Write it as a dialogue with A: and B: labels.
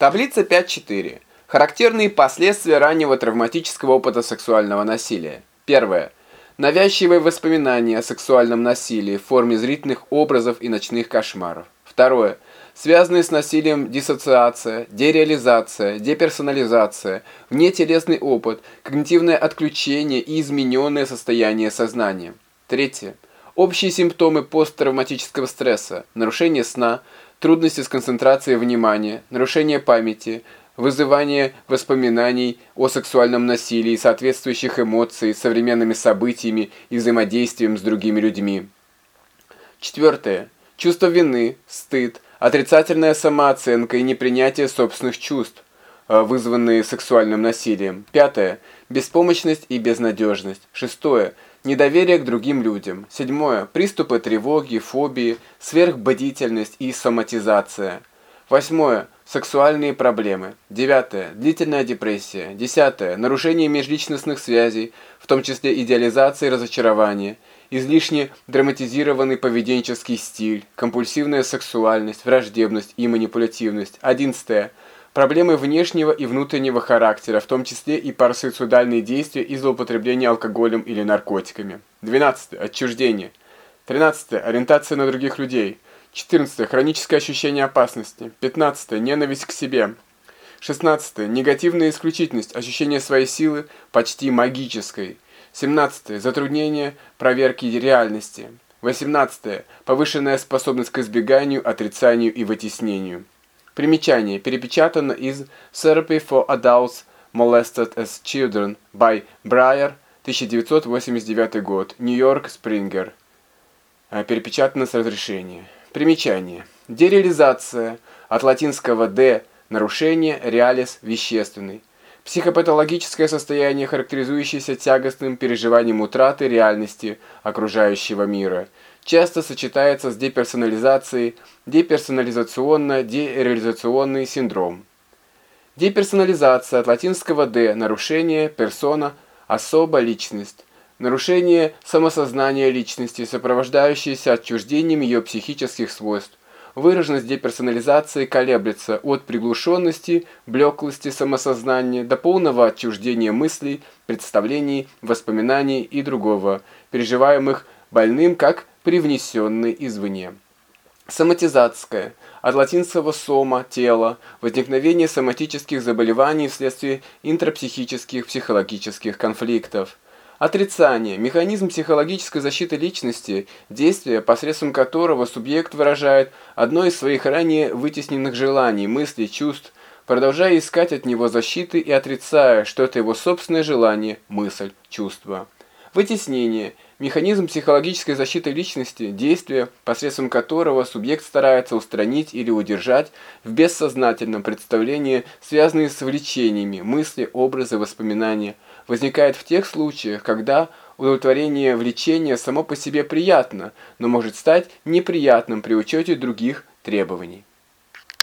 A: Таблица 5.4. Характерные последствия раннего травматического опыта сексуального насилия. Первое. Навязчивые воспоминания о сексуальном насилии в форме зрительных образов и ночных кошмаров. Второе. Связанные с насилием диссоциация, дереализация, деперсонализация, внетелесный опыт, когнитивное отключение и измененное состояние сознания. Третье. Общие симптомы посттравматического стресса, нарушение сна, трудности с концентрацией внимания, нарушение памяти, вызывание воспоминаний о сексуальном насилии, соответствующих эмоций, современными событиями и взаимодействием с другими людьми. Четвертое. Чувство вины, стыд, отрицательная самооценка и непринятие собственных чувств, э, вызванные сексуальным насилием. Пятое. Беспомощность и безнадежность. Шестое. Недоверие к другим людям. Седьмое. Приступы тревоги, фобии, сверхбдительность и соматизация. Восьмое. Сексуальные проблемы. Девятое. Длительная депрессия. Десятое. Нарушение межличностных связей, в том числе идеализация и разочарование. Излишне драматизированный поведенческий стиль, компульсивная сексуальность, враждебность и манипулятивность. Одиннадцатое. Проблемы внешнего и внутреннего характера, в том числе и парасуицидальные действия и злоупотребление алкоголем или наркотиками. 12. Отчуждение. 13. Ориентация на других людей. 14. Хроническое ощущение опасности. 15. Ненависть к себе. 16. Негативная исключительность, ощущение своей силы почти магической. 17. Затруднение проверки реальности. 18. Повышенная способность к избеганию, отрицанию и вытеснению. Примечание. Перепечатано из Therapy for Adults Molested as Children by Breyer, 1989 год. Нью-Йорк, Спрингер. Э, перепечатано с разрешения. Примечание. Дереализация. От латинского «de» – нарушение, реалис – вещественный. Психопатологическое состояние, характеризующееся тягостным переживанием утраты реальности окружающего мира – часто сочетается с деперсонализацией, деперсонализационно-дереализационный синдром. Деперсонализация от латинского «de» – нарушение, персона, особо, личность. Нарушение самосознания личности, сопровождающееся отчуждением ее психических свойств. Выраженность деперсонализации колеблется от приглушенности, блеклости самосознания до полного отчуждения мыслей, представлений, воспоминаний и другого, переживаемых больным как привнесенный извне. Соматизация. От латинского «сома» – тело, возникновение соматических заболеваний вследствие интрапсихических психологических конфликтов. Отрицание – механизм психологической защиты личности, действие, посредством которого субъект выражает одно из своих ранее вытесненных желаний, мыслей, чувств, продолжая искать от него защиты и отрицая, что это его собственное желание, мысль, чувство. Вытеснение – Механизм психологической защиты личности, действие, посредством которого субъект старается устранить или удержать в бессознательном представлении, связанные с влечениями, мысли, образы, воспоминания, возникает в тех случаях, когда удовлетворение влечения само по себе приятно, но может стать неприятным при учете других требований.